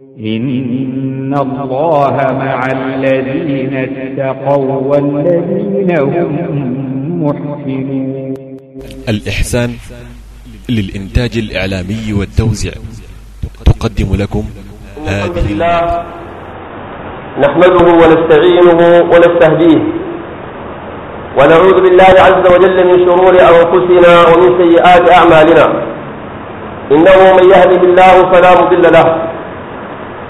إن الله مع الذين اتقوا والذين هم محسنون الإحسان للإنتاج الإعلامي والتوزيع تقدم لكم هذه لله نحمده ونستعينه ونستهديه ونعوذ بالله عز وجل من شرور أنفسنا ومن سيئات أعمالنا. إنه من يهده الله فلا مضل له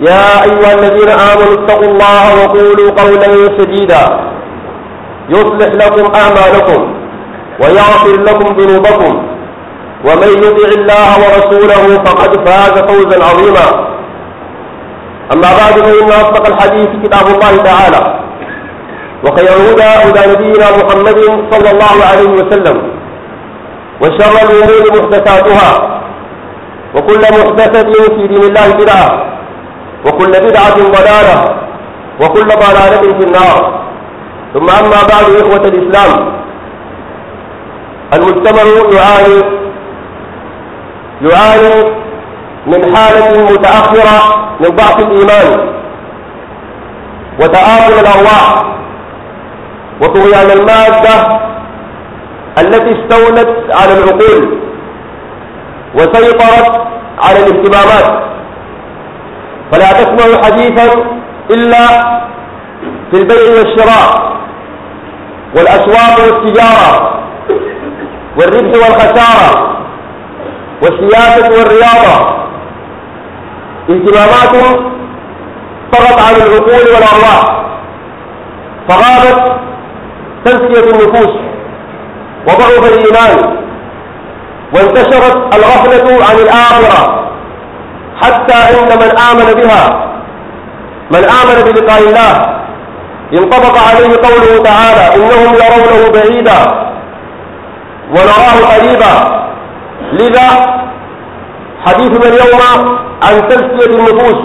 يا أيها الذين آمنوا اتقوا الله وقولوا قولا سديدا. يصلح لكم أعمالكم ويغفر لكم ذنوبكم. ومن يطع الله ورسوله فقد فاز فوزا عظيما. أما بعد فإن أصدق الحديث كتاب الله تعالى. وخير الهدى هدى نبينا محمد صلى الله عليه وسلم. وشر الأمور محدثاتها. وكل محدثة في دين الله بدعة. وكل بدعة ضلالة وكل ضلالة في النار. ثم أما بعد إخوة الإسلام المجتمع يعاني يعاني من حالة متأخرة من ضعف الإيمان وتآكل الأرواح وطغيان المادة التي استولت على العقول وسيطرت على الاهتمامات. فلا تسمع حديثا إلا في البيع والشراء والأسواق والتجارة والربح والخسارة والسياسة والرياضة. اهتمامات طغت على العقول والأرواح فغابت تزكية النفوس وضعف الإيمان وانتشرت الغفلة عن الآخرة. حتى إن من آمن بها من آمن بلقاء الله انطبق عليه قوله تعالى إنهم يرونه بعيدا ونراه قريبا. لذا حديثنا اليوم عن تزكية النفوس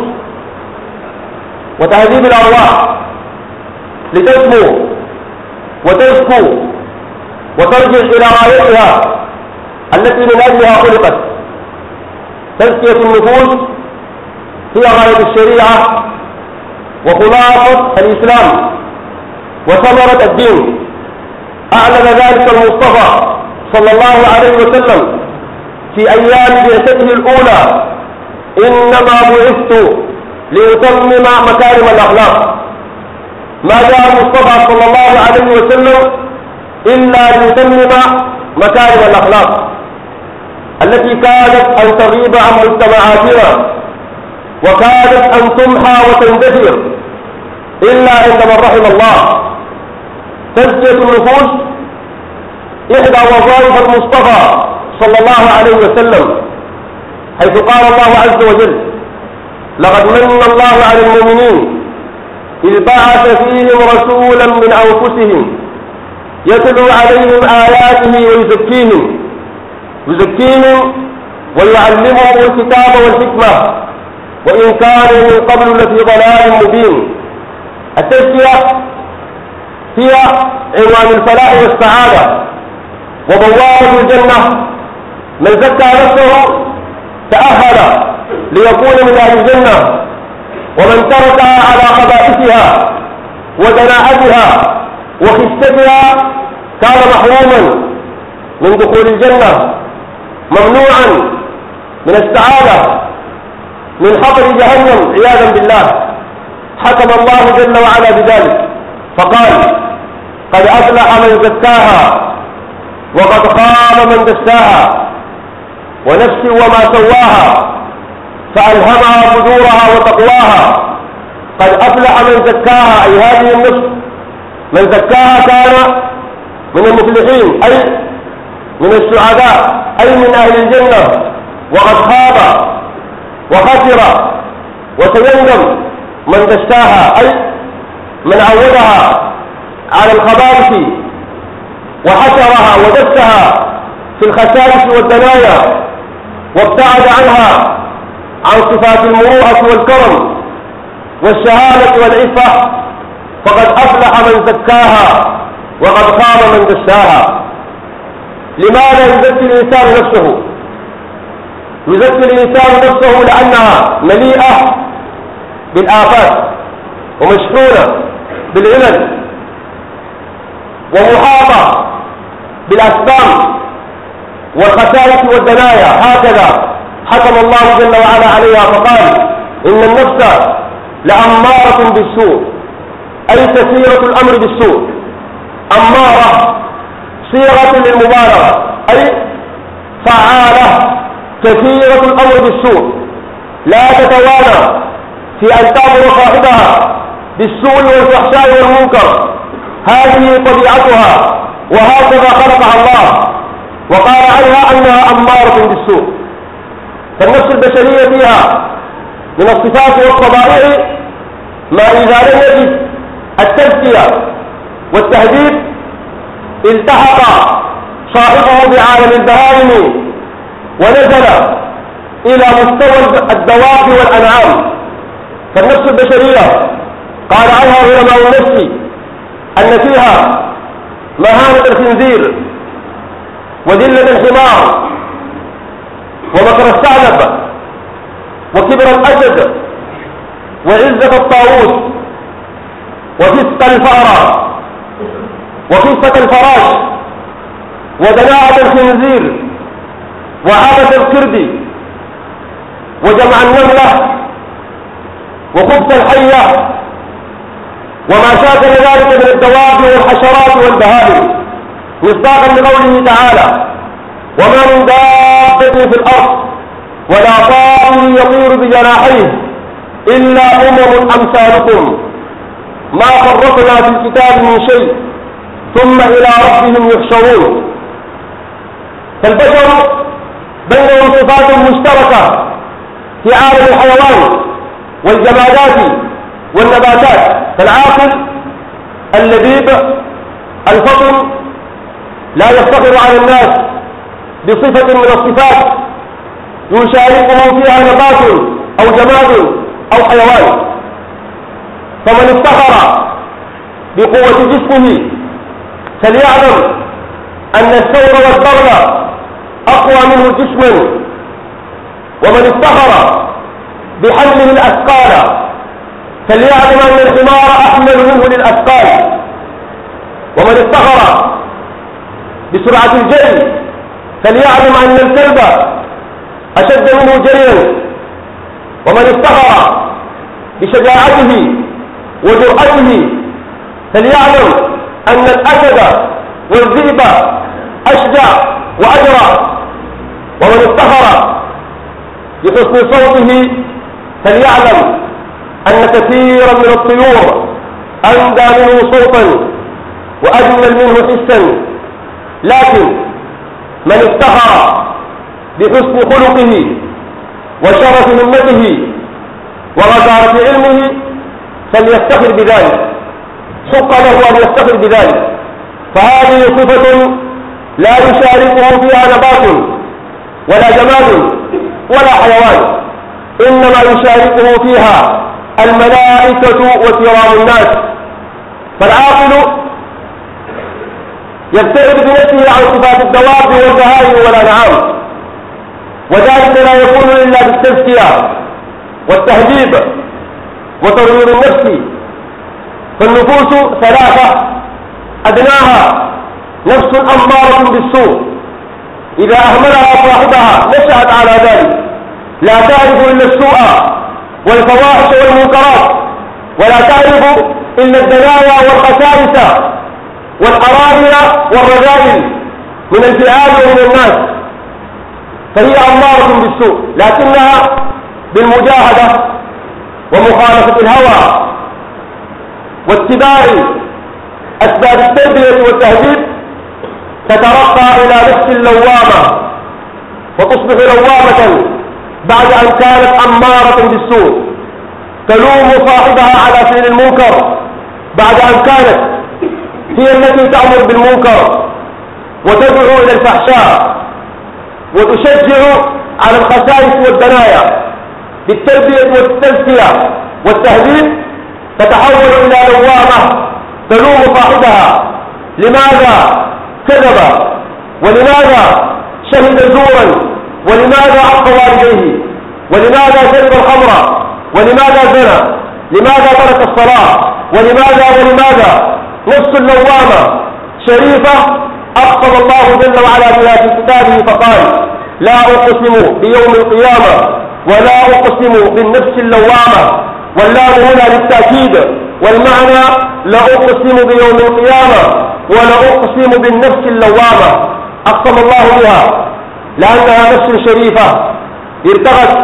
وتهذيب الأرواح لتسمو وتزكو وترجع إلى غايتها التي من أجلها خلقت. تزكية النفوس هي غاية الشريعة وخلاصة الإسلام وثمرة الدين. أعلن ذلك المصطفى صلى الله عليه وسلم في أيام بعثته الأولى. إنما بعثت لأتمم مكارم الأخلاق. ما جاء المصطفى صلى الله عليه وسلم إلا ليتمم مكارم الأخلاق. التي كادت أن تغيب عن مجتمعاتنا وكادت أن تمحى وتندثر إلا عند من رحم الله. تزكية النفوس إحدى وظائف المصطفى صلى الله عليه وسلم حيث قال الله عز وجل لقد من الله على المؤمنين إذ بعث فيهم رسولا من أنفسهم يتلو عليهم آياته ويزكيهم يزكيهم ويعلمهم الكتاب والحكمة. وإن كانوا من قبل لفي ضلال مبين. التزكية هي عنوان الفلاح والسعادة. وبوابة الجنة. من زكى نفسه تأهل ليكون من أهل الجنة. ومن تركها على خبائثها ودناءتها وخستها كان محروما من دخول الجنة. ممنوعا من السعادة من حطب جهنم عياذا بالله. حكم الله جل وعلا بذلك. فقال قد أفلح من زكاها وقد خاب من دساها ونفس وما سواها فألهمها فجورها وتقواها. قد أفلح من زكاها أي هذه النفس من زكاها كان من المفلحين أي من السعداء أي من أهل الجنة وقد خاب وخسر وسيندم من دشاها أي من عودها على الخبائث وحشرها ودسها في الخسائس والدنايا وابتعد عنها عن صفات المروءة والكرم والشهادة والعفة فقد أفلح من زكاها وقد خاب من دساها لماذا يزكي الإنسان نفسه؟ يزكي الإنسان نفسه لأنها مليئة بالآفات ومشحونة بالعلل ومحاطة بالأسبام والخسائس والدنايا. هكذا حكم الله جل وعلا عليها فقال إن النفس لأمارة بالسوء أي كثيرة الأمر بالسوء. أمارة صيغة للمبالغة. أي فعالة كثيرة الأمر بالسوء. لا تتوانى في أن تأمر صاحبها بالسوء والفحشاء والمنكر. هذه طبيعتها وهكذا خلقها الله. وقال عنها أنها أمارة بالسوء. فالنفس البشرية فيها من الصفات والطبائع ما إذا لم يجد التزكية والتهديد التحق صاحبه بعالم البهائم ونزل إلى مستوى الدواب والأنعام. فالنفس البشرية قال عنها علماء النفس أن فيها مهانة الخنزير وذلة الحمار ومكر الثعلب وكبر الأسد وعزة الطاووس وفسق الفأرة. وخفة الفراش ودناءة الخنزير وعادة القرد وجمع النملة وخبث الحية وما شاكل ذلك من الدواب والحشرات والبهائم. مصداقا لقوله تعالى وما من دابة في الأرض ولا طائر يطير بجناحيه إلا أمم أمثالكم. ما فرطنا في الكتاب من شيء. ثم إلى ربهم يحشرون. فالبشر بينهم صفات مشتركة في عالم الحيوان والجمادات والنباتات. فالعاقل اللبيب الفطن لا يفتخر على الناس بصفة من الصفات يشاركه فيها نبات أو جماد أو حيوان. فمن افتخر بقوة جسمه فليعلم أن الثور والبغل أقوى منه جسما ومن افتخر بحمله الأثقال. فليعلم أن الحمار أحمل منه للأثقال. ومن افتخر بسرعة الجري فليعلم أن الكلب أشد منه جريا. ومن افتخر بشجاعته وجرأته فليعلم أن الأسد والذئب أشجع وأجرى ومن افتخر بحسن صوته فليعلم أن كثيرا من الطيور أندى منه صوتا وأجمل منه حسا. لكن من افتخر بحسن خلقه وشرف همته وغزارة علمه فليفتخر بذلك. حق له أن يفتخر بذلك. فهذه صفة لا يشاركه فيها نبات ولا جماد ولا حيوان إنما يشاركه فيها الملائكة وكرام الناس. فالعاقل يبتعد بنفسه عن صفات الدواب والبهائم والأنعام وذلك لا يكون إلا بالتزكية والتهذيب وترويض النفس فالنفوس ثلاثة. أدناها نفس أمارة بالسوء. إذا أهملها صاحبها نشأت على ذلك. لا تعرف إلا السوء والفواحش والمنكرات ولا تعرف إلا الدنايا والخسائس والحرائر والرذائل من الفئات ومن الناس. فهي أمارة بالسوء لكنها بالمجاهدة ومخالفة الهوى. واتباع أسباب التربية والتهذيب تترقى إلى نفس اللوامة وتصبح لوامة بعد أن كانت أمارة بالسوء. تلوم صاحبها على فعل المنكر بعد أن كانت هي التي تأمر بالمنكر وتدعو إلى الفحشاء وتشجع على الخسائس والدنايا. بالتربية والتزكية والتهذيب تتحول إلى لوامة تلوم صاحبها. لماذا كذب؟ ولماذا شهد زورا؟ ولماذا عق والديه؟ ولماذا شرب الخمر؟ ولماذا زنى؟ لماذا ترك الصلاة؟ ولماذا ولماذا؟ نفس اللوامة. شريفة أقصد الله جل وعلا بها في كتابه فقال لا أقسم بيوم القيامة ولا أقسم بالنفس اللوامة. واللام هنا للتأكيد والمعنى لا أقسم بيوم القيامة ولا أقسم بالنفس اللوامة أقسم الله بها لأنها نفس شريفة ارتغت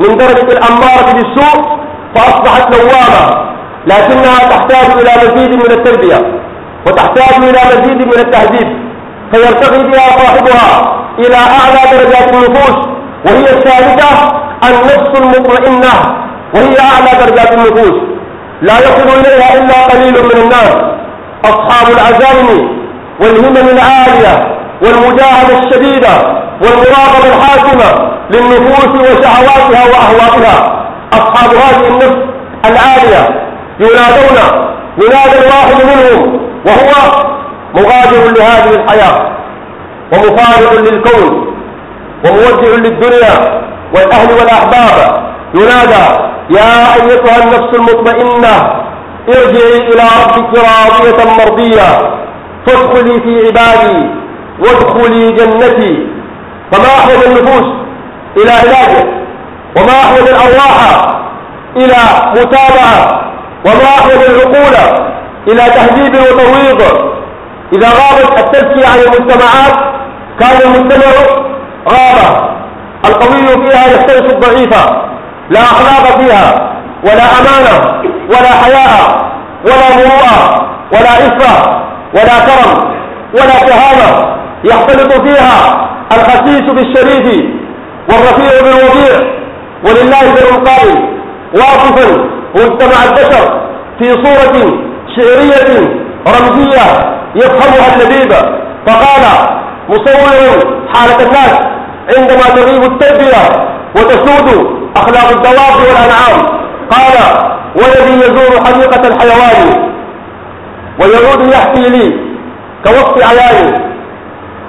من درجة الأمارة بالسوء فأصبحت لوامة لكنها تحتاج إلى مزيد من التربية وتحتاج إلى مزيد من التهذيب فيرتقي بها صاحبها إلى أعلى درجات النفوس وهي الثالثة النفس المطمئنة. وهي أعلى درجات النفوس. لا يصل إليها إلا قليل من الناس. أصحاب العزائم والهمم العالية والمجاهدة الشديدة والمراقبة الحاكمة للنفوس وشهواتها وأهوائها. أصحاب هذه النفس العالية ينادون ينادى الواحد منهم وهو مغادر لهذه الحياة ومفارق للكون ومودع للدنيا والأهل والأحباب. ينادى يا أيتها النفس المطمئنة ارجعي إلى ربك راضية مرضية فادخلي في عبادي وادخلي جنتي. فما أحوج النفوس إلى علاجه. وما أحوج الأرواح إلى متابعة. وما أحوج العقول إلى تهذيب وترويض. إذا غابت التزكية عن المجتمعات كان المجتمع غابة. القوي فيها يختلف الضعيف لا أخلاق فيها ولا أمانة ولا حياء ولا مروءة ولا عفة ولا كرم ولا كهانة يختلط فيها الخسيس بالشريف والرفيع بالوضيع. ولله ذر القائل مجتمع البشر في صورة شعرية رمزية يفهمها اللبيب فقال مصور حالة الناس عندما تغيب التربية وتسود أخلاق الدواب والأنعام. قال والذي يزور حديقة الحيوان ويعود يحكي لي كوقت عياني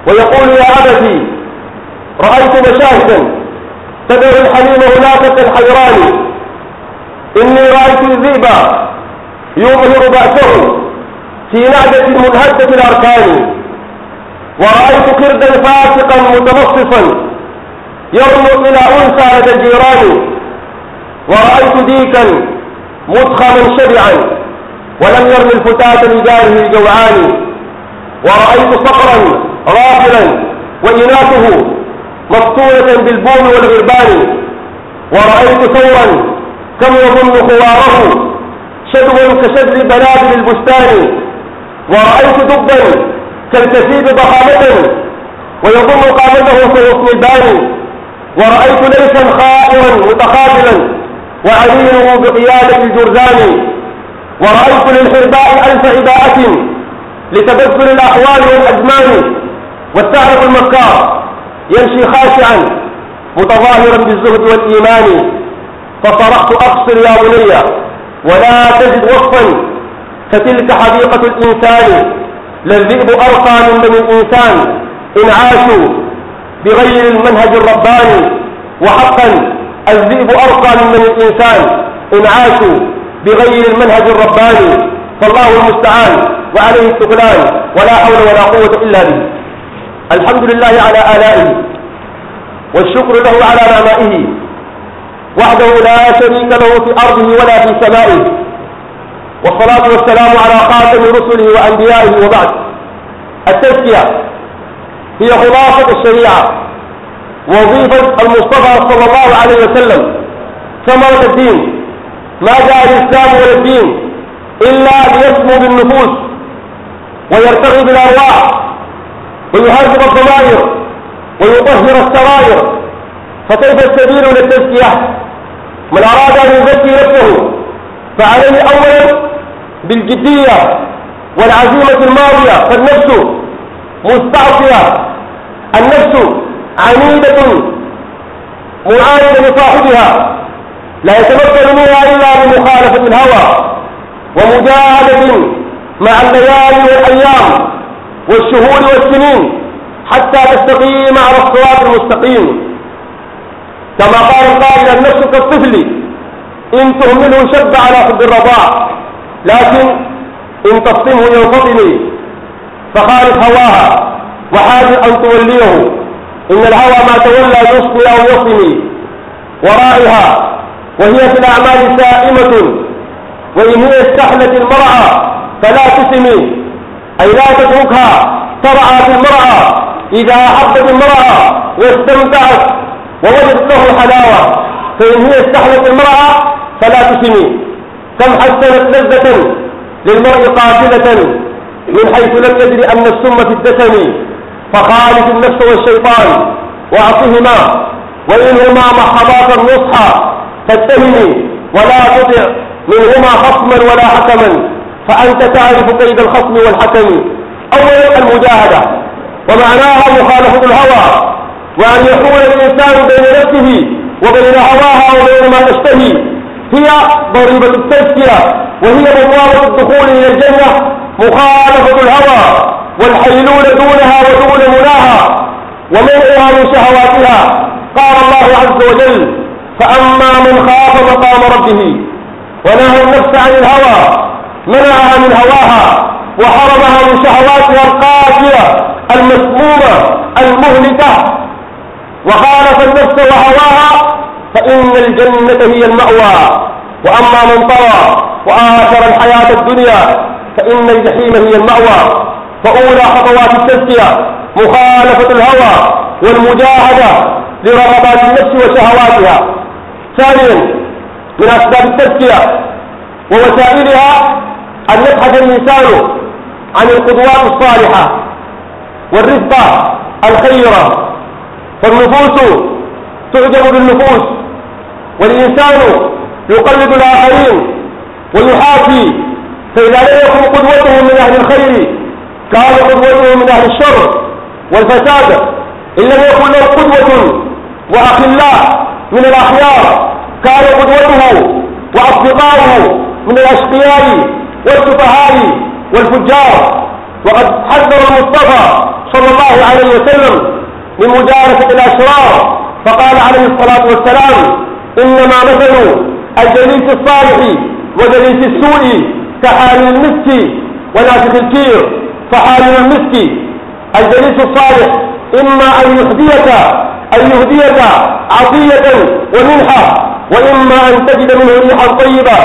ويقول يا أبتي رأيت مشاهدا تدعو الحليم هناك كالحيران إني رأيت الذئب يظهر بأسه في نعجة منهدة الأركان. ورأيت كردا فاسقا متمصصا يرمو إلى أنثى لدى الجيران ورأيت ديكا مدخلا شبعا ولم يرمي الفتاة لجاره الجوعان ورأيت صقرا غافلا وإناثه مفتونة بالبوم والغربان. ورأيت ثورا كم يظن خواره شدوا كشد بلاد البستان. ورأيت دبا كالكثيب ضخامة ويظن قامته في غصن الباني. ورأيت ليسا خائرا متخاذلا وعليله بقيادة الجرذان. ورأيت للحرباء ألف عباءة لتبذل الأحوال والأزمان والثعلب المكار يمشي خاشعا متظاهرا بالزهد والإيمان. فصرخت أقصر يا بني ولا تجد وصفا فتلك حديقة الإنسان. للذئب أرقى من بني الإنسان. إن عاشوا بغير المنهج الرباني. وحقا الذئب أرقى من الإنسان. إن عاشوا بغير المنهج الرباني. فالله المستعان وعليه التكلان ولا حول ولا قوة إلا به الحمد لله على آلائه. والشكر له على نعمائه. وحده لا شريك له في أرضه ولا في سمائه. والصلاة والسلام على خاتم رسله وأنبيائه وبعد. التزكية هي خلاصة الشريعة. وظيفة المصطفى صلى الله عليه وسلم. ثمرة الدين. ما جاء الإسلام ولا الدين إلا ليسمو بالنفوس ويرتغي بالأرواح ويهذب الضمائر ويطهر السرائر. فكيف السبيل للتزكية؟ من أراد أن يزكي نفسه فعليه أولا بالجدية والعزيمة الماضية. فالنفس مستعصية النفس عنيدة معاندة لصاحبها. لا يتمكن منها إلا بمخالفة الهوى ومجاهدة مع الليالي والأيام والشهور والسنين حتى تستقيم على الصراط المستقيم. كما قال القائل النفس كالطفل إن تهمله شد على حب الرضاع لكن إن تصمه ينفطم. فخالف هواها وحاول أن توليه. إن الهوى ما تولى يصفي أو يصمي ورائها وهي في الأعمال سائمة. وإن هي استحلت المرأة فلا تسمي. أي لا تتركها ترعى في المرأة إذا أحبت المرأة واستمتعت ووجدت له حلاوة فإن هي استحلت المرأة فلا تسمي. كم حسنت لذة للمرء قاتلة. من حيث لم يدري أن السم في الدسم فخالف النفس والشيطان وأعطهما وإنهما محضات النصح فاتهمي ولا تطع منهما خصما ولا حكما فأنت تعرف كيد الخصم والحكم. أولا المجاهدة ومعناها مخالفة الهوى وأن يحول الإنسان بين نفسه وبين هواها وبين ما تشتهي. هي ضريبة التزكية وهي بوابة الدخول إلى الجنة مخالفة الهوى والحيلون دونها ودون مناها ومنعها من شهواتها. قال الله عز وجل فأما من خاف مقام ربه ونهى النفس عن الهوى منعها من هواها وحرمها من شهواتها القاسية المسمومة المهلكة. وخالف النفس وهواها فإن الجنة هي المأوى. وأما من طرى وآثر الحياة الدنيا فإن الجحيم هي المأوى فأولى خطوات التزكية مخالفة الهوى والمجاهدة لرغبات النفس وشهواتها. ثانيا من أسباب التزكية ووسائلها أن يبحث الإنسان عن القدوات الصالحة والرفقة الخيرة. فالنفوس تعجب بالنفوس والإنسان يقلد الآخرين ويحاكي فإذا لم يكن قدوته من أهل الخير كان قدوته من أهل الشر والفساد. إن لم يكن له قدوة وأخلاء من الأخيار كان قدوته وأصدقاؤه من الأشقياء والسفهاء والفجار. وقد حذر المصطفى صلى الله عليه وسلم من مجالسة الأشرار فقال عليه الصلاة والسلام إنما مثل الجليس الصالح وجليس السوء كحال المسك وناسخ الكير فحال المسك الجليس الصالح إما أن يهديك أن يهديك عطية ومنحة وإما أن تجد منه ريحا طيبة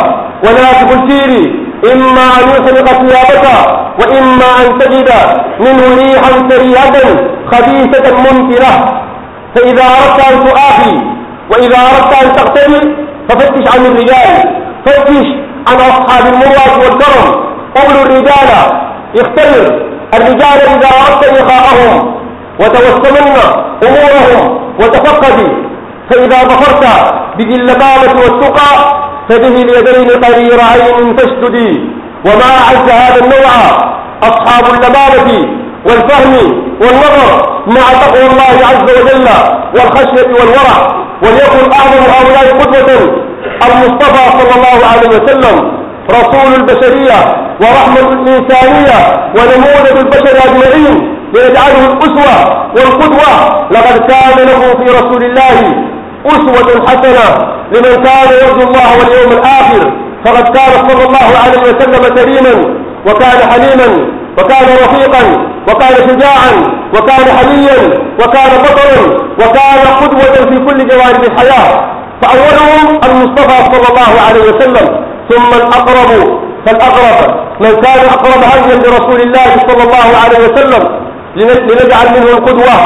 وناسخ الكير إما أن يخلق ثيابك وإما أن تجد منه ريحا كريهة خبيثة منكرة فإذا أردت أن تؤاخي وإذا أردت أن تقتدي ففتش عن الرجال فتش عن أصحاب المروة والكرم. قبلوا الرجال اختبر الرجال إذا أردت لقاءهم وتوسمن أمورهم وتفقدي فإذا ظفرت بذي اللبابة والتقى فبه اليدين قرير عين تشتدي وما أعز هذا النوع؟ أصحاب اللبابة والفهم والنظر مع تقوى الله عز وجل والخشية والورع. وليكن أعظم هؤلاء قدوة المصطفى صلى الله عليه وسلم رسول البشرية ورحمة الإنسانية ونموذج البشر أجمعين ليجعله الأسوة والقدوة. لقد كان له في رسول الله أسوة حسنة لمن كان يرجو الله واليوم الآخر. فقد كان صلى الله عليه وسلم كريما وكان حليما وكان رفيقا وكان شجاعا وكان حميا وكان بطلا وكان قدوة في كل جوانب الحياة. فأولهم المصطفى صلى الله عليه وسلم ثم الأقرب فالأقرب. من كان أقرب هديا لرسول الله صلى الله عليه وسلم لنجعل منه القدوة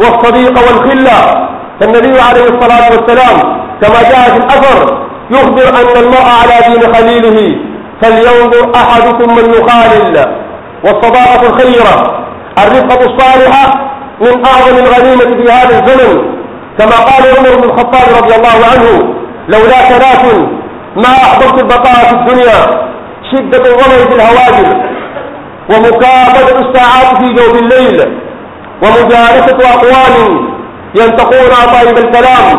والصديق والخلة. فالنبي عليه الصلاة والسلام كما جاء في الأثر يخبر أن المرء على دين خليله فلينظر أحدكم من يخالل. والصداقة الخيرة الرفقة الصالحة من أعظم الغنيمة في هذا الزمن. كما قال عمر بن الخطاب رضي الله عنه لولا ثلاث ما أحببت البقاء في الدنيا شدة الرمي في الهواجر ومكابدة الساعات في جوف الليل ومجالسة أقوال ينتقون طيب الكلام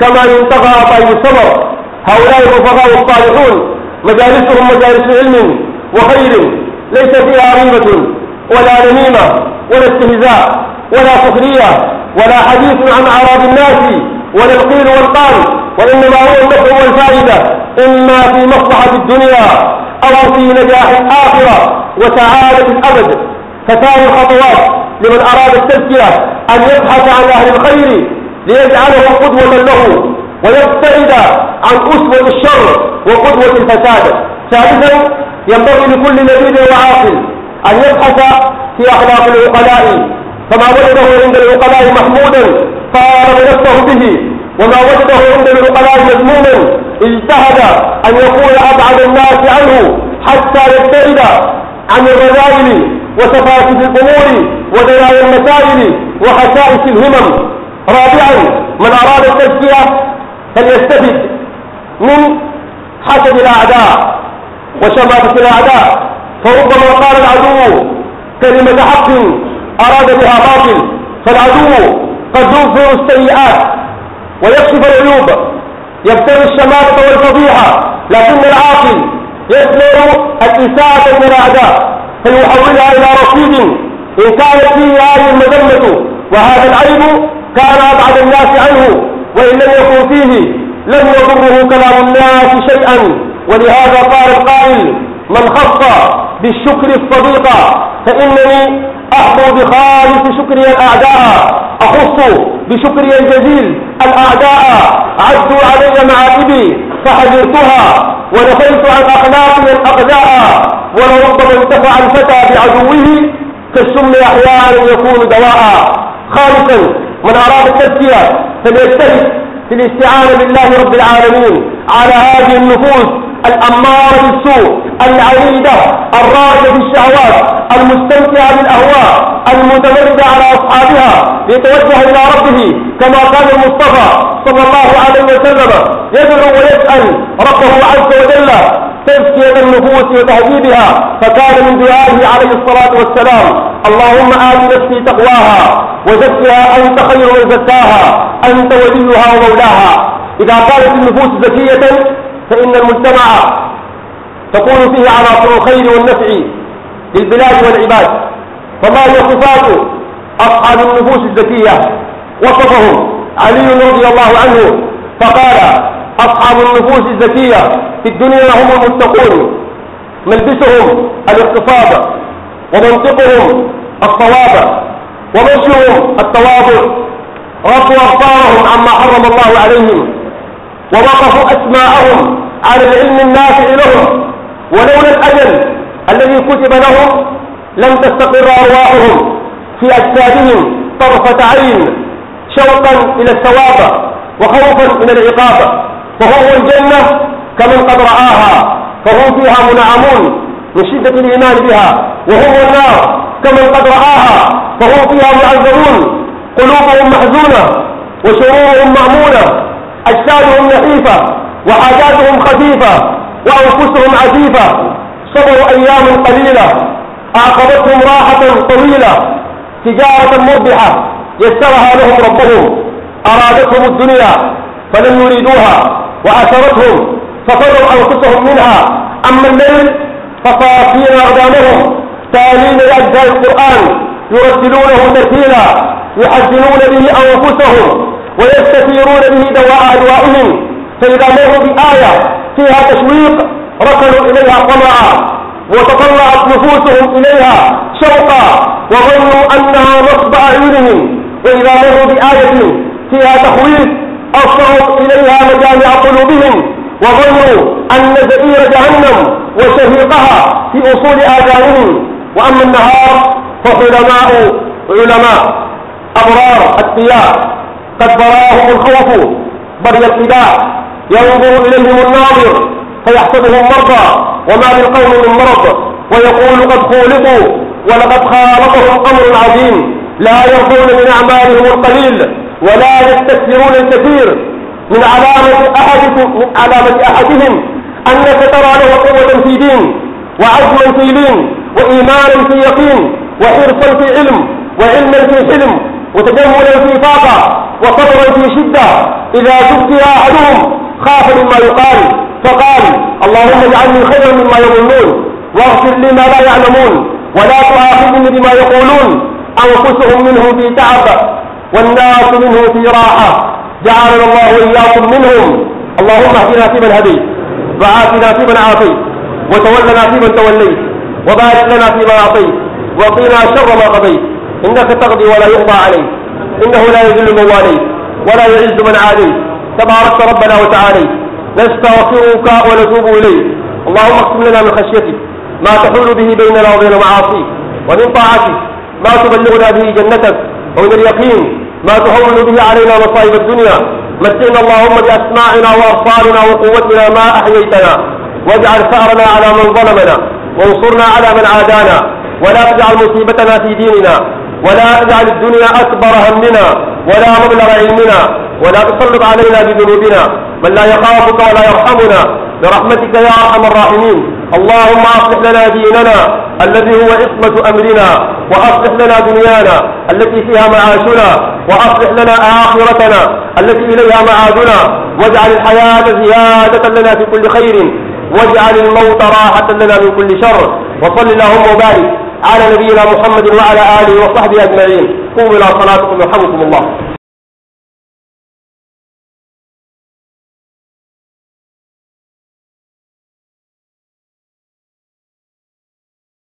كما ينتقى طيب السمر هؤلاء الرفقاء الصالحون مجالسهم مجالس علم وخير ليس فيها ريبة ولا نميمة ولا استهزاء ولا سخرية. ولا حديث عن أعراض الناس ولا القيل والقال وإنما هو النفع والفائدة. إما في مصلحة الدنيا أو في نجاح الآخرة وسعادة الأبد. فتاوي الخطوات لمن أراد التزكية أن يبحث عن أهل الخير ليجعلهم قدوة له ويبتعد عن أسوة الشر وقدوة الفساد. ثالثا ينبغي لكل نبيل وعاقل أن يبحث في أخلاق العقلاء فما وجده عند العقلاء محمودا قارب نفسه به وما وجده عند العقلاء مذموما اجتهد أن يكون أبعد الناس عنه حتى يبتعد عن الرذائل وتفاسد الأمور ودلال المسائل وخسائس الهمم. رابعا من أراد التزكية فليستفد من حسد الأعداء وشماتة الأعداء. فربما قال العدو كلمة حق أراد بها باطل فالعدو قد يظهر السيئات ويكشف العيوب يبتغي الشماتة والفضيحة لكن العاقل يسمع الإساءة من الأعداء فيحولها إلى رصيد إن كانت فيه هذه المذمة وهذا العيب كان أبعد الناس عنه وإن لم يكن فيه لم يضره كلام الناس شيئا. ولهذا قال القائل من خص بالشكر الصديق فإنني أحظو بخالص شكري الأعداء. أخص بشكري الجزيل. الأعداء عدوا علي معاتبي فحذرتها. ونفيت عن أخلاقي الأقداء. ولربما انتفع الفتى بعدوه كالسم أحيانا يكون دواء. خالصا من أراد التزكية فليجتهد في الاستعانة بالله رب العالمين. على هذه النفوس الأمارة بالسوء العنيدة الراغبة في الشهوات المستمتعة بالأهواء المتمردة على أصحابها ليتوجه إلى ربه كما قال المصطفى صلى الله عليه وسلم يدعو ويسأل ربه عز وجل تزكية النفوس وتهذيبها فكان من دعائه عليه الصلاة والسلام اللهم آت نفسي تقواها وزكها أنت خير من زكاها أنت وليها ومولاها. إذا كانت النفوس زكية فإن المجتمع تكون فيه عناصر الخير والنفع للبلاد والعباد فما هي صفات أصحاب النفوس الزكية وصفهم علي رضي الله عنه فقال أصحاب النفوس الزكية في الدنيا هم المتقون ملبسهم الاقتصاد ومنطقهم الصواب ومشيهم التواضع رفوا أبصارهم عما حرم الله عليهم. ووقفوا أسماءهم على العلم النافع لهم ولولا الأجل الذي كتب لهم لم تستقر أرواحهم. في أجسادهم طرفة عين شوقا إلى الثواب وخوفا من العقاب. فهو الجنة كمن قد رآها فهم فيها منعمون من شدة الإيمان بها. وهم النار كمن قد رآها فهم فيها معذبون. قلوبهم محزونة وشرورهم مأمونة. أجسادهم نحيفة وحاجاتهم خفيفة وأنفسهم عزيفة. صبروا أيام قليلة. أعقبتهم راحة طويلة. تجارة مربحة يسرها لهم ربهم. أرادتهم الدنيا فلم يريدوها وأثرتهم. ففروا أنفسهم منها. أما الليل فصافين أقدامهم. تالين لأجزاء القرآن يرتلونه ترتيلا. يحزنون به أنفسهم. ويستثيرون به دواء أدوائهم. فإذا مروا بآية فيها تشويق ركنوا إليها طمعا وتطلعت نفوسهم إليها شوقا وظنوا أنها نصب أعينهم. وإذا مروا بآية فيها تخويف أصروا إليها مجامع قلوبهم وظنوا أن زئير جهنم وشهيقها في أصول آذانهم. وأما النهار فحلماء علماء أبرار أتقياء. قد براهم الخوف. بري القداء. ينظر إليهم الناظر. فيحسبهم مرضى وما للقوم من مرض. ويقول قد خولقوا. ولقد خالطهم أمر عظيم. لا يرضون من أعمالهم القليل. ولا يستكثرون الكثير. من علامة أحدكم من علامة أحدهم أنك ترى له قوة في دين وعزما في لين وإيمانا في يقين وحرصا في علم وعلما في حلم. وتجملا في طاقة وصبرا في شدة. إذا تبكي أحدهم خاف مما يقال فقال اللهم اجعلني خيرا مما يظنون واغفر لي ما لا يعلمون ولا تؤاخذني بما يقولون. أنفسهم منهم في تعب والناس منه في راحة. جعلنا الله وإياكم منهم. اللهم اهدنا فيمن هديت وعافنا فيمن عافيت وتولنا فيمن توليت وبارك لنا فيما أعطيت وقنا شر ما قضيت. إنك تقضي ولا يقضى عليك. إنه لا يذل من واليت ولا يعز من عاديت تباركت ربنا وتعاليت نستغفرك ونتوب إليك. اللهم اقسم لنا من خشيتك ما تحول به بيننا وبين معاصيك. ومن طاعتك ما تبلغنا به جنتك. ومن اليقين ما تهون به علينا مصائب الدنيا. متعنا اللهم بأسماعنا وأبصارنا وقوتنا ما أحييتنا. واجعل ثأرنا على من ظلمنا. وانصرنا على من عادانا. ولا تجعل مصيبتنا في ديننا. ولا تجعل الدنيا أكبر همنا ولا مبلغ علمنا ولا تسلط علينا بذنوبنا من لا يخافك ولا يرحمنا. برحمتك يا أرحم الراحمين. اللهم أصلح لنا ديننا الذي هو عصمة أمرنا وأصلح لنا دنيانا التي فيها معاشنا وأصلح لنا آخرتنا التي إليها معادنا. واجعل الحياة زيادة لنا في كل خير. واجعل الموت راحة لنا من كل شر. وصل اللهم وبارك على نبينا محمد وعلى آله وصحبه أجمعين. قوموا إلى صلاتكم يرحمكم الله.